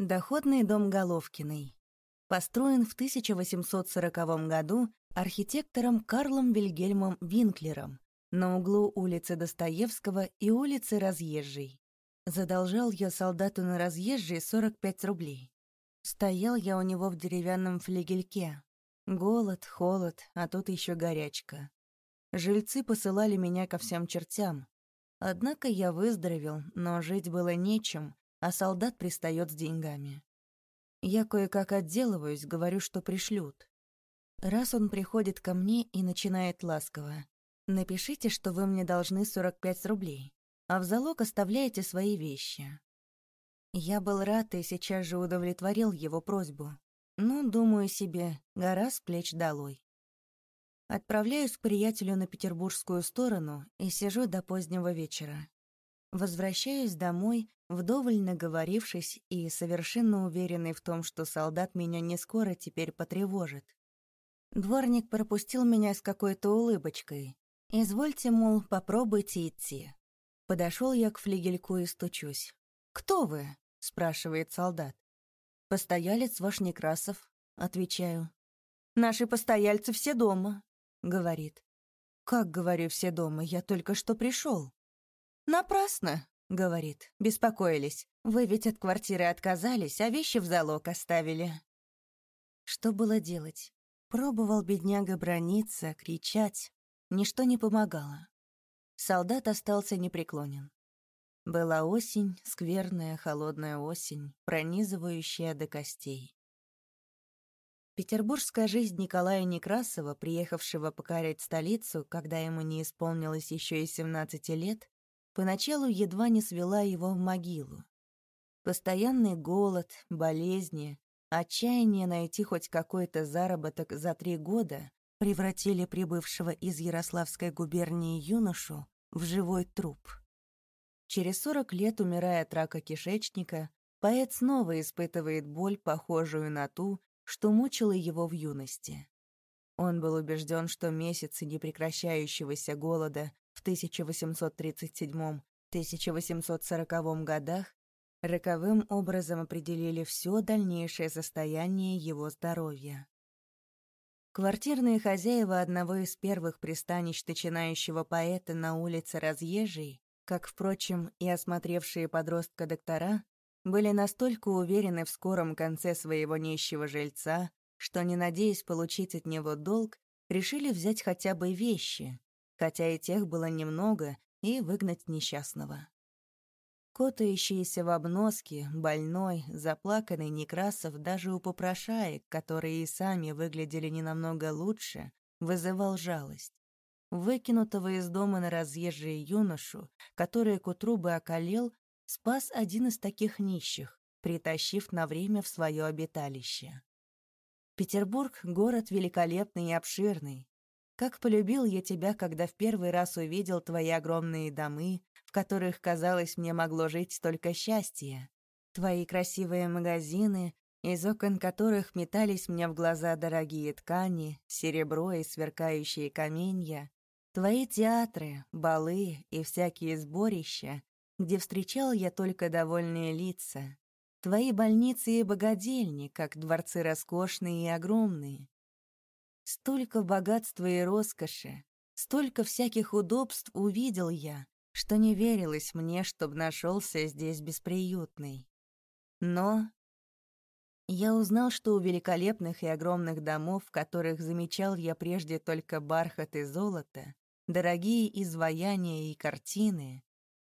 Доходный дом Головкиной. Построен в 1840 году архитектором Карлом Вильгельмом Винклером на углу улицы Достоевского и улицы Разъезжей. Задолжал я солдату на Разъезжей 45 рублей. Стоял я у него в деревянном флигельке. Голод, холод, а тут еще горячка. Жильцы посылали меня ко всем чертям. Однако я выздоровел, но жить было нечем, а солдат пристает с деньгами. Я кое-как отделываюсь, говорю, что пришлют. Раз он приходит ко мне и начинает ласково. «Напишите, что вы мне должны 45 рублей, а в залог оставляете свои вещи». Я был рад и сейчас же удовлетворил его просьбу. Ну, думаю себе, гора с плеч долой. Отправляюсь к приятелю на петербургскую сторону и сижу до позднего вечера. Возвращаюсь домой, вдоволь наговорившись и совершенно уверенный в том, что солдат меня не скоро теперь потревожит. Дворник пропустил меня с какой-то улыбочкой. «Извольте, мол, попробуйте идти». Подошел я к флигельку и стучусь. «Кто вы?» — спрашивает солдат. «Постоялец ваш Некрасов», — отвечаю. «Наши постояльцы все дома», — говорит. «Как, говорю, все дома, я только что пришел. «Напрасно», — говорит, — «беспокоились. Вы ведь от квартиры отказались, а вещи в залог оставили». Что было делать? Пробовал бедняга брониться, кричать. Ничто не помогало. Солдат остался непреклонен. Была осень, скверная, холодная осень, пронизывающая до костей. Петербургская жизнь Николая Некрасова, приехавшего покорять столицу, когда ему не исполнилось еще и 17 лет, поначалу едва не свела его в могилу. Постоянный голод, болезни, отчаяние найти хоть какой-то заработок за три года превратили прибывшего из Ярославской губернии юношу в живой труп. Через сорок лет, умирая от рака кишечника, поэт снова испытывает боль, похожую на ту, что мучила его в юности. Он был убежден, что месяцы непрекращающегося голода в 1837-1840 годах роковым образом определили все дальнейшее состояние его здоровья. Квартирные хозяева одного из первых пристанищ начинающего поэта на улице Разъезжей, как, впрочем, и осмотревшие подростка доктора, были настолько уверены в скором конце своего нищего жильца, что, не надеясь получить от него долг, решили взять хотя бы вещи, хотя и тех было немного, и выгнать несчастного. Котающийся в обноске, больной, заплаканный Некрасов даже у попрошаек, которые и сами выглядели не намного лучше, вызывал жалость. Выкинутого из дома на разъезжие юношу, который к утру бы околел, спас один из таких нищих, притащив на время в свое обиталище. Петербург — город великолепный и обширный, как полюбил я тебя, когда в первый раз увидел твои огромные домы, в которых, казалось, мне могло жить столько счастья. Твои красивые магазины, из окон которых метались мне в глаза дорогие ткани, серебро и сверкающие каменья. Твои театры, балы и всякие сборища, где встречал я только довольные лица. Твои больницы и богадельни, как дворцы роскошные и огромные, Столько богатства и роскоши, столько всяких удобств увидел я, что не верилось мне, чтоб нашелся здесь бесприютный. Но я узнал, что у великолепных и огромных домов, в которых замечал я прежде только бархат и золото, дорогие изваяния и картины,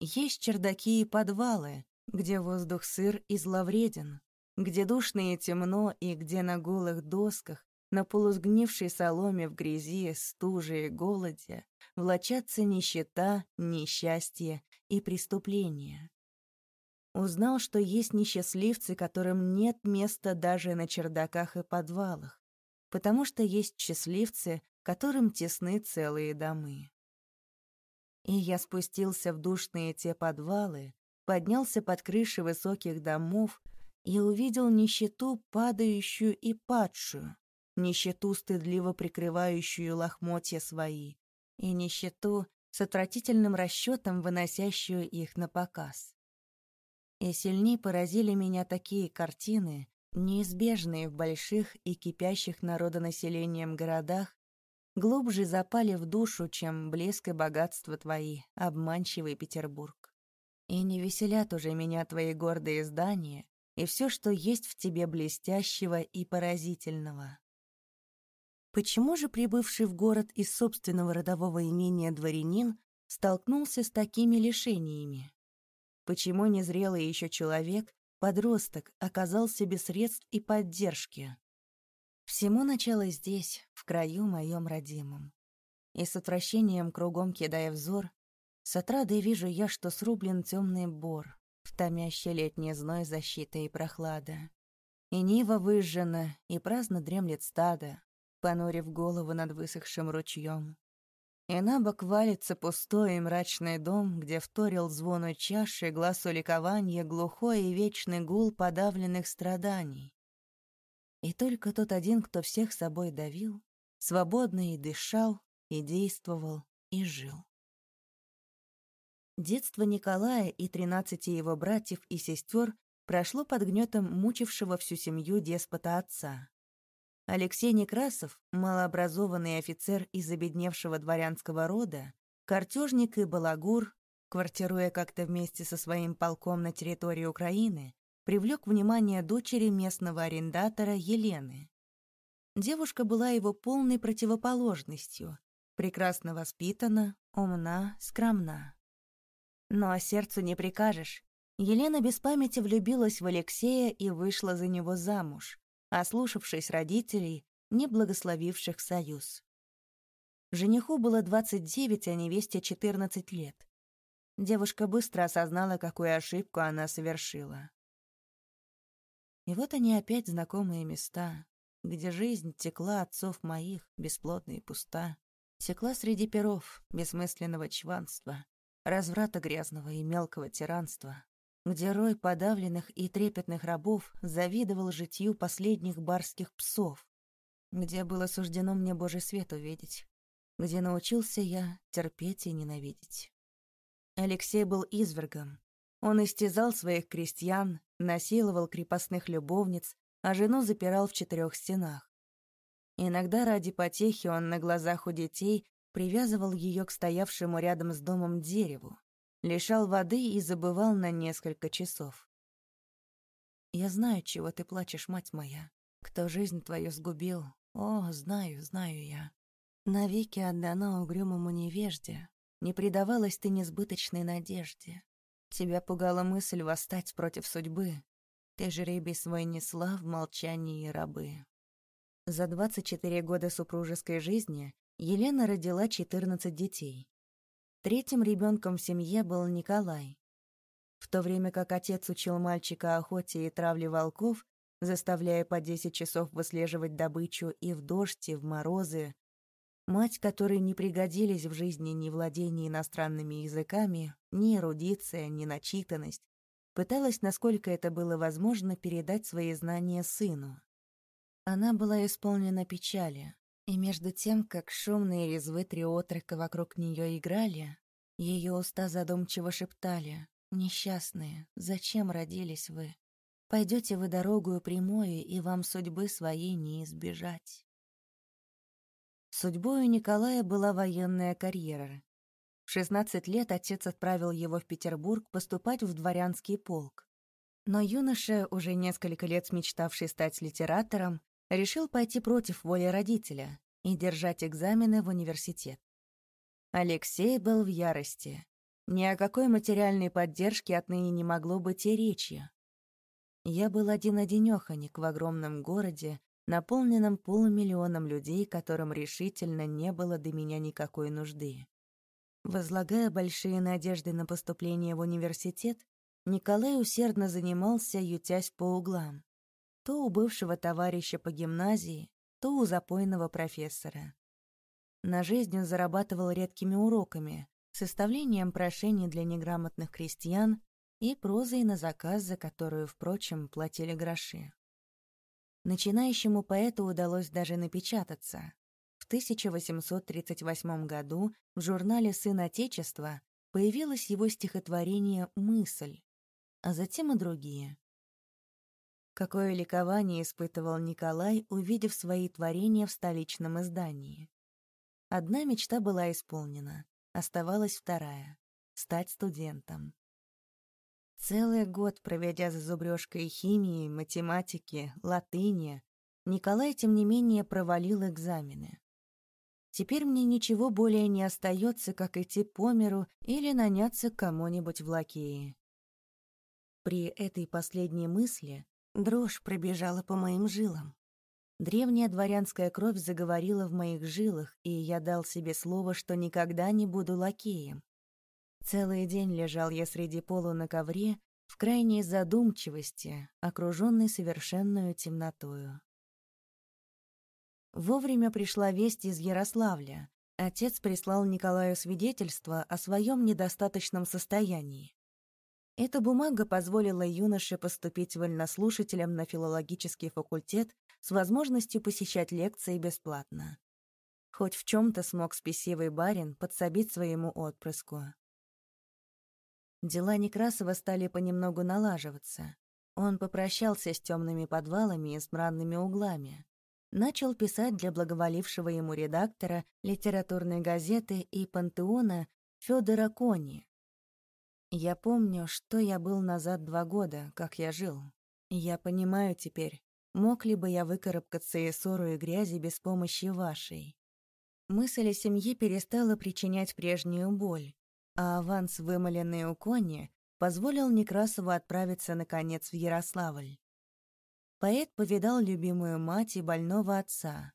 есть чердаки и подвалы, где воздух сыр и зловреден, где душно и темно и где на голых досках на полусгнившей соломе в грязи, стуже и голоде влачатся нищета, несчастье и преступления. Узнал, что есть несчастливцы, которым нет места даже на чердаках и подвалах, потому что есть счастливцы, которым тесны целые домы. И я спустился в душные те подвалы, поднялся под крыши высоких домов и увидел нищету, падающую и падшую, нищету, стыдливо прикрывающую лохмотья свои, и нищету с отвратительным расчетом, выносящую их на показ. И сильней поразили меня такие картины, неизбежные в больших и кипящих народонаселением городах, глубже запали в душу, чем блеск и богатство твои, обманчивый Петербург. И не веселят уже меня твои гордые здания и все, что есть в тебе блестящего и поразительного. Почему же прибывший в город из собственного родового имения дворянин столкнулся с такими лишениями? Почему незрелый еще человек, подросток, оказался без средств и поддержки? Всему начало здесь, в краю моем родимом. И с отвращением кругом кидая взор, с отрадой вижу я, что срублен темный бор, в томящий летний зной защита и прохлада. И нива выжжена, и праздно дремлет стадо, понурив голову над высохшим ручьем. И на бок валится пустой и мрачный дом, где вторил звону чаши, глазу ликования, глухой и вечный гул подавленных страданий. И только тот один, кто всех собой давил, свободно и дышал, и действовал, и жил. Детство Николая и тринадцати его братьев и сестер прошло под гнетом мучившего всю семью деспота отца. Алексей Некрасов, малообразованный офицер из обедневшего дворянского рода, картежник и балагур, квартируя как-то вместе со своим полком на территории Украины, привлек внимание дочери местного арендатора Елены. Девушка была его полной противоположностью, прекрасно воспитана, умна, скромна. Но сердцу не прикажешь. Елена без памяти влюбилась в Алексея и вышла за него замуж ослушавшись родителей, не благословивших союз. Жениху было 29, а невесте 14 лет. Девушка быстро осознала, какую ошибку она совершила. И вот они опять знакомые места, где жизнь текла отцов моих, бесплотна и пуста, текла среди перов бессмысленного чванства, разврата грязного и мелкого тиранства, где рой подавленных и трепетных рабов завидовал житью последних барских псов, где было суждено мне Божий свет увидеть, где научился я терпеть и ненавидеть. Алексей был извергом. Он истязал своих крестьян, насиловал крепостных любовниц, а жену запирал в четырех стенах. Иногда ради потехи он на глазах у детей привязывал ее к стоявшему рядом с домом дереву, лишал воды и забывал на несколько часов. «Я знаю, чего ты плачешь, мать моя. Кто жизнь твою сгубил, о, знаю, знаю я. Навеки отдана угрюмому невежде, не предавалась ты несбыточной надежде. Тебя пугала мысль восстать против судьбы. Ты жребий свой несла в молчании рабы. За 24 года супружеской жизни Елена родила 14 детей. Третьим ребенком в семье был Николай. В то время как отец учил мальчика охоте и травле волков, заставляя по 10 часов выслеживать добычу и в дождь, и в морозы, мать, которой не пригодились в жизни ни владение иностранными языками, ни эрудиция, ни начитанность, пыталась, насколько это было возможно, передать свои знания сыну. Она была исполнена печали, и между тем, как шумные резвы три отрока вокруг нее играли, ее уста задумчиво шептали «Несчастные, зачем родились вы? Пойдете вы дорогую прямую, и вам судьбы своей не избежать». Судьбой у Николая была военная карьера. В 16 лет отец отправил его в Петербург поступать в дворянский полк. Но юноша, уже несколько лет мечтавший стать литератором, решил пойти против воли родителя и держать экзамены в университет. Алексей был в ярости. Ни о какой материальной поддержке отныне не могло быть и речи. Я был один-одинёхонек в огромном городе, наполненном полумиллионом людей, которым решительно не было до меня никакой нужды. Возлагая большие надежды на поступление в университет, Николай усердно занимался, ютясь по углам то у бывшего товарища по гимназии, то у запойного профессора. На жизнь он зарабатывал редкими уроками, составлением прошений для неграмотных крестьян и прозой на заказ, за которую, впрочем, платили гроши. Начинающему поэту удалось даже напечататься. В 1838 году в журнале «Сын Отечества» появилось его стихотворение «Мысль», а затем и другие. Какое ликование испытывал Николай, увидев свои творения в столичном издании. Одна мечта была исполнена, оставалась вторая — стать студентом. Целый год, проведя за зубрёжкой химии, математики, латыни, Николай, тем не менее, провалил экзамены. Теперь мне ничего более не остается, как идти по миру или наняться кому-нибудь в лакеи. При этой последней мысли дрожь пробежала по моим жилам. Древняя дворянская кровь заговорила в моих жилах, и я дал себе слово, что никогда не буду лакеем. Целый день лежал я среди полу на ковре, в крайней задумчивости, окруженный совершенную темнотою. Вовремя пришла весть из Ярославля. Отец прислал Николаю свидетельство о своем недостаточном состоянии. Эта бумага позволила юноше поступить вольнослушателем на филологический факультет с возможностью посещать лекции бесплатно. Хоть в чем-то смог спесивый барин подсобить своему отпрыску. Дела Некрасова стали понемногу налаживаться. Он попрощался с темными подвалами и с углами. Начал писать для благоволившего ему редактора литературной газеты и пантеона Федора Кони. Я помню, что я был назад два года, как я жил. Я понимаю теперь, мог ли бы я выкарабкаться из ссору и грязи без помощи вашей. Мысль о семье перестала причинять прежнюю боль, а аванс, вымоленный у Кони, позволил Некрасову отправиться, наконец, в Ярославль. Поэт повидал любимую мать и больного отца,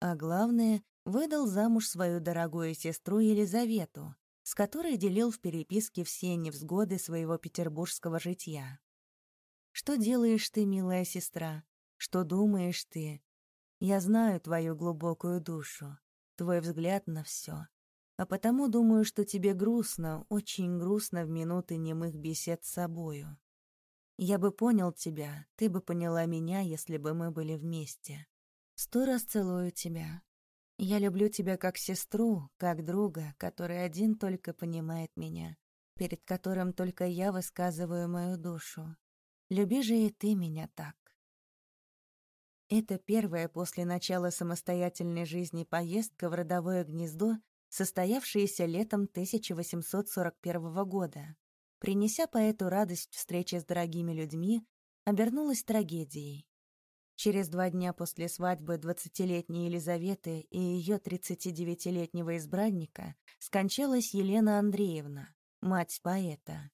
а главное, выдал замуж свою дорогую сестру Елизавету, с которой делил в переписке все невзгоды своего петербургского житья. «Что делаешь ты, милая сестра? Что думаешь ты? Я знаю твою глубокую душу, твой взгляд на все. А потому думаю, что тебе грустно, очень грустно в минуты немых бесед с собою. Я бы понял тебя, ты бы поняла меня, если бы мы были вместе. Сто раз целую тебя. Я люблю тебя как сестру, как друга, который один только понимает меня, перед которым только я высказываю мою душу. Люби же и ты меня так. Это первая после начала самостоятельной жизни поездка в родовое гнездо состоявшееся летом 1841 года, принеся поэту радость встречи с дорогими людьми, обернулась трагедией. Через два дня после свадьбы двадцатилетней Елизаветы и ее 39-летнего избранника скончалась Елена Андреевна, мать поэта.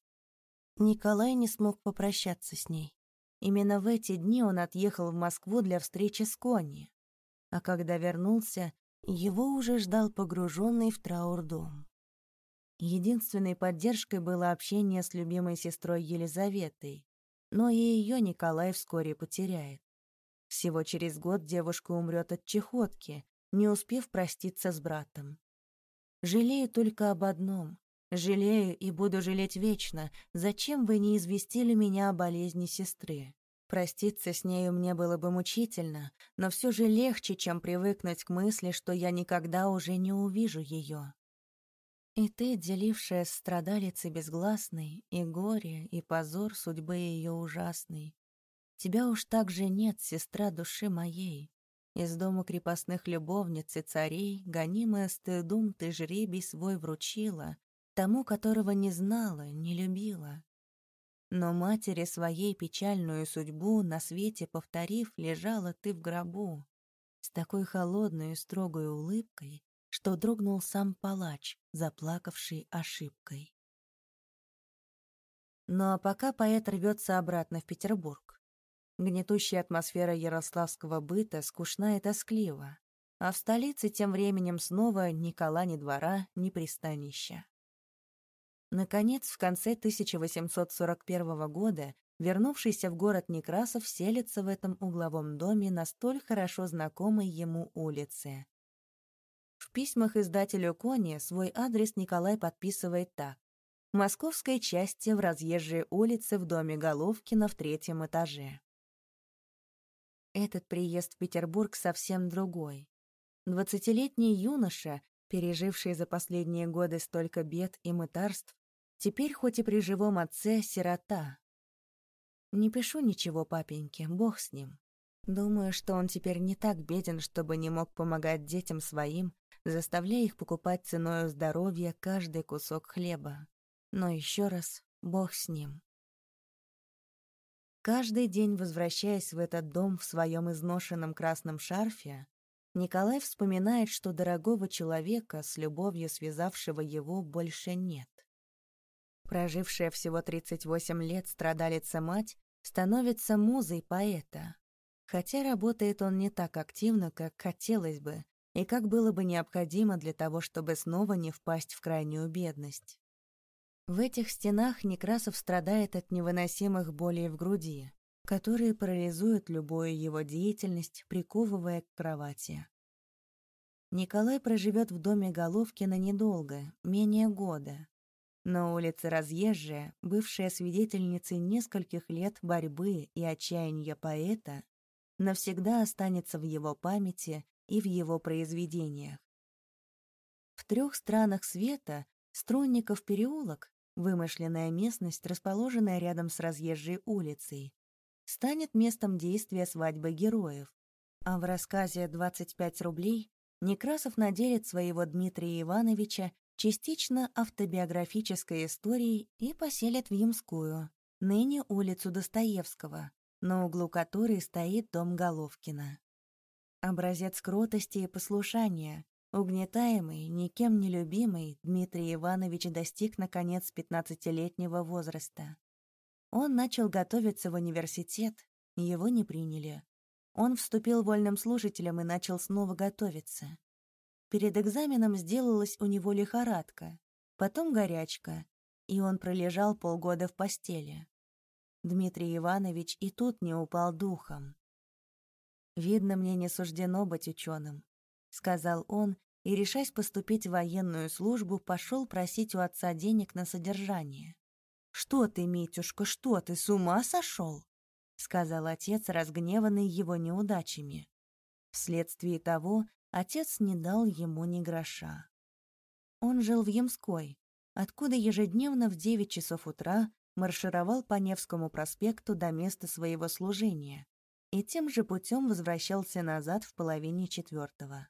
Николай не смог попрощаться с ней. Именно в эти дни он отъехал в Москву для встречи с Конни. А когда вернулся, его уже ждал погруженный в траур дом. Единственной поддержкой было общение с любимой сестрой Елизаветой, но и ее Николай вскоре потеряет. Всего через год девушка умрет от чехотки, не успев проститься с братом. Жалею только об одном. Жалею и буду жалеть вечно. Зачем вы не известили меня о болезни сестры? Проститься с нею мне было бы мучительно, но все же легче, чем привыкнуть к мысли, что я никогда уже не увижу ее. И ты, делившая страдалицы безгласной, и горе, и позор судьбы ее ужасной. Тебя уж так же нет, сестра души моей. Из дома крепостных любовниц и царей, гонимая стыдум, ты жребий свой вручила, тому, которого не знала, не любила. Но матери своей печальную судьбу на свете повторив, лежала ты в гробу. С такой холодной и строгой улыбкой, что дрогнул сам палач, заплакавший ошибкой. Ну а пока поэт рвется обратно в Петербург. Гнетущая атмосфера ярославского быта скучна и тосклива, а в столице тем временем снова ни кола, ни двора, ни пристанища. Наконец, в конце 1841 года вернувшийся в город Некрасов селится в этом угловом доме на столь хорошо знакомой ему улице. В письмах издателю Кони свой адрес Николай подписывает так. Московской части в разъезжей улице в доме Головкина в третьем этаже. Этот приезд в Петербург совсем другой. Двадцатилетний юноша, переживший за последние годы столько бед и мытарств, Теперь хоть и при живом отце сирота, Не пишу ничего папеньке, бог с ним. Думаю, что он теперь не так беден, чтобы не мог помогать детям своим, заставляя их покупать ценой здоровья каждый кусок хлеба. Но еще раз, бог с ним. Каждый день, возвращаясь в этот дом в своем изношенном красном шарфе, Николай вспоминает, что дорогого человека, с любовью связавшего его, больше нет. Прожившая всего 38 лет страдалица-мать становится музой поэта. Хотя работает он не так активно, как хотелось бы, и как было бы необходимо для того, чтобы снова не впасть в крайнюю бедность. В этих стенах Некрасов страдает от невыносимых болей в груди, которые парализуют любую его деятельность, приковывая к кровати. Николай проживет в доме Головкина недолго, менее года. Но улица разъезжая, бывшая свидетельницей нескольких лет борьбы и отчаяния поэта, навсегда останется в его памяти и в его произведениях. В трех странах света Струнников переулок, вымышленная местность, расположенная рядом с разъезжей улицей, станет местом действия свадьбы героев, а в рассказе «25 рублей» Некрасов наделит своего Дмитрия Ивановича частично автобиографической историей и поселит в Ямскую, ныне улицу Достоевского, на углу которой стоит дом Головкина. Образец кротости и послушания, угнетаемый, никем не любимый, Дмитрий Иванович достиг, наконец, пятнадцатилетнего возраста. Он начал готовиться в университет, его не приняли. Он вступил вольным служителем и начал снова готовиться. Перед экзаменом сделалась у него лихорадка, потом горячка, и он пролежал полгода в постели. Дмитрий Иванович и тут не упал духом. «Видно, мне не суждено быть ученым», — сказал он, и, решаясь поступить в военную службу, пошел просить у отца денег на содержание. «Что ты, Митюшка, что ты, с ума сошел?» — сказал отец, разгневанный его неудачами. Вследствие того отец не дал ему ни гроша. Он жил в Ямской, откуда ежедневно в девять часов утра маршировал по Невскому проспекту до места своего служения и тем же путем возвращался назад в половине четвертого.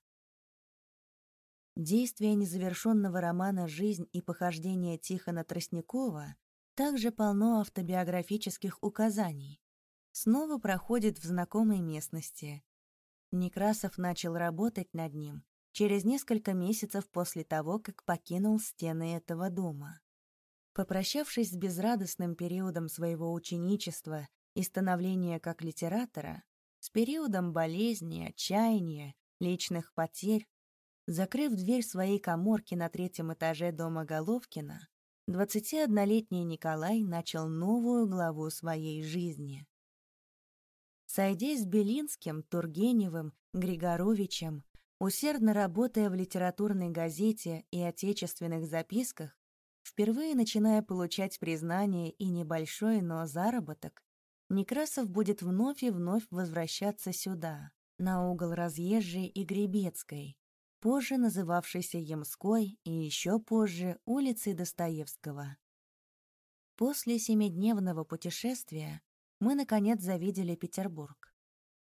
Действие незавершенного романа «Жизнь и похождения Тихона Тростникова» также полно автобиографических указаний. Снова проходит в знакомой местности. Некрасов начал работать над ним через несколько месяцев после того, как покинул стены этого дома. Попрощавшись с безрадостным периодом своего ученичества и становления как литератора, с периодом болезни, отчаяния, личных потерь, закрыв дверь своей коморки на третьем этаже дома Головкина, 21-летний Николай начал новую главу своей жизни. Сойдясь с Белинским, Тургеневым, Григоровичем, усердно работая в литературной газете и отечественных записках, Впервые начиная получать признание и небольшой, но заработок, Некрасов будет вновь и вновь возвращаться сюда, на угол Разъезжей и Гребецкой, позже называвшейся Ямской и еще позже улицей Достоевского. После семидневного путешествия мы, наконец, завидели Петербург.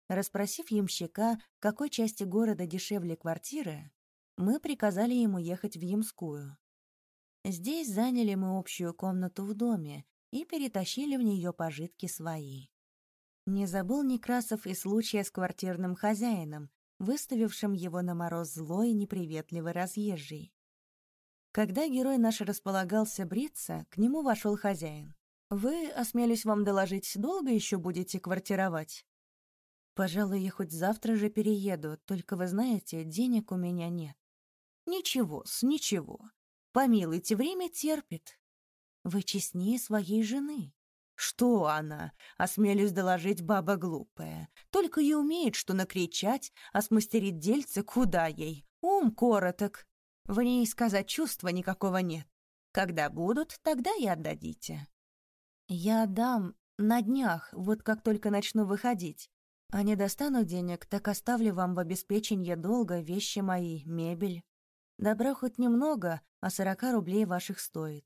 Расспросив ямщика, в какой части города дешевле квартиры, мы приказали ему ехать в Ямскую. Здесь заняли мы общую комнату в доме и перетащили в нее пожитки свои. Не забыл Некрасов и случая с квартирным хозяином, выставившим его на мороз злой и неприветливый разъезжий. Когда герой наш располагался бриться, к нему вошел хозяин. «Вы, осмелюсь вам доложить, долго еще будете квартировать?» «Пожалуй, я хоть завтра же перееду, только вы знаете, денег у меня нет». «Ничего-с, ничего. Помилуйте, время терпит. Вы честнее своей жены. Что она, осмелюсь доложить баба глупая, только и умеет, что накричать, а смастерить дельце куда ей, ум короток. В ней сказать чувства никакого нет. Когда будут, тогда и отдадите. Я отдам на днях, вот как только начну выходить. А не достану денег, так оставлю вам в обеспеченье долга вещи мои, мебель. Добра хоть немного, а сорока рублей ваших стоит.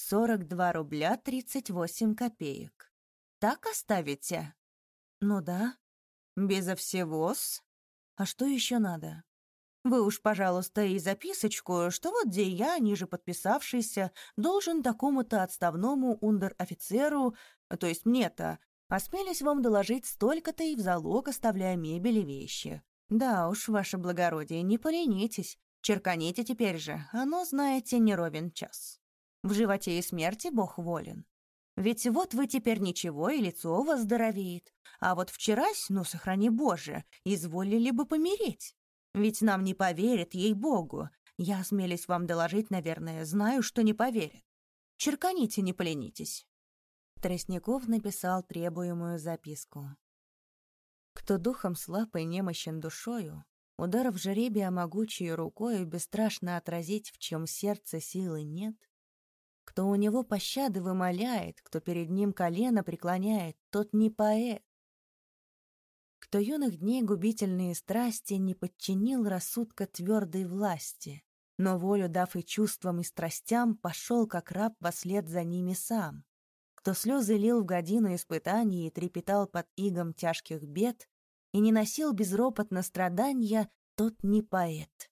Сорок два рубля тридцать восемь копеек. так оставите?» «Ну да. Безо всего-с. А что еще надо?» Вы уж, пожалуйста, и записочку, что вот где я, ниже подписавшийся, должен такому-то отставному ундер-офицеру, то есть мне-то, осмелись вам доложить столько-то и в залог оставляя мебель и вещи. Да уж, ваше благородие, не поленитесь, черканите теперь же, оно, знаете, не ровен час. В животе и смерти Бог волен. Ведь вот вы теперь ничего, и лицо у вас здоровеет. А вот вчерась, ну, сохрани Боже, изволили бы помереть. Ведь нам не поверят, ей-богу. Я осмелюсь вам доложить, наверное, знаю, что не поверят. Черканите, не поленитесь». Тростников написал требуемую записку. Кто духом слаб и немощен душою, ударов жеребия могучей рукою бесстрашно отразить, в чем сердце силы нет, кто у него пощады вымоляет, кто перед ним колено преклоняет, тот не поэт, кто юных дней губительные страсти не подчинил рассудка твердой власти, но волю дав и чувствам, и страстям, пошел как раб вслед за ними сам, кто слезы лил в годину испытаний и трепетал под игом тяжких бед, и не носил безропотно страдания, тот не поэт.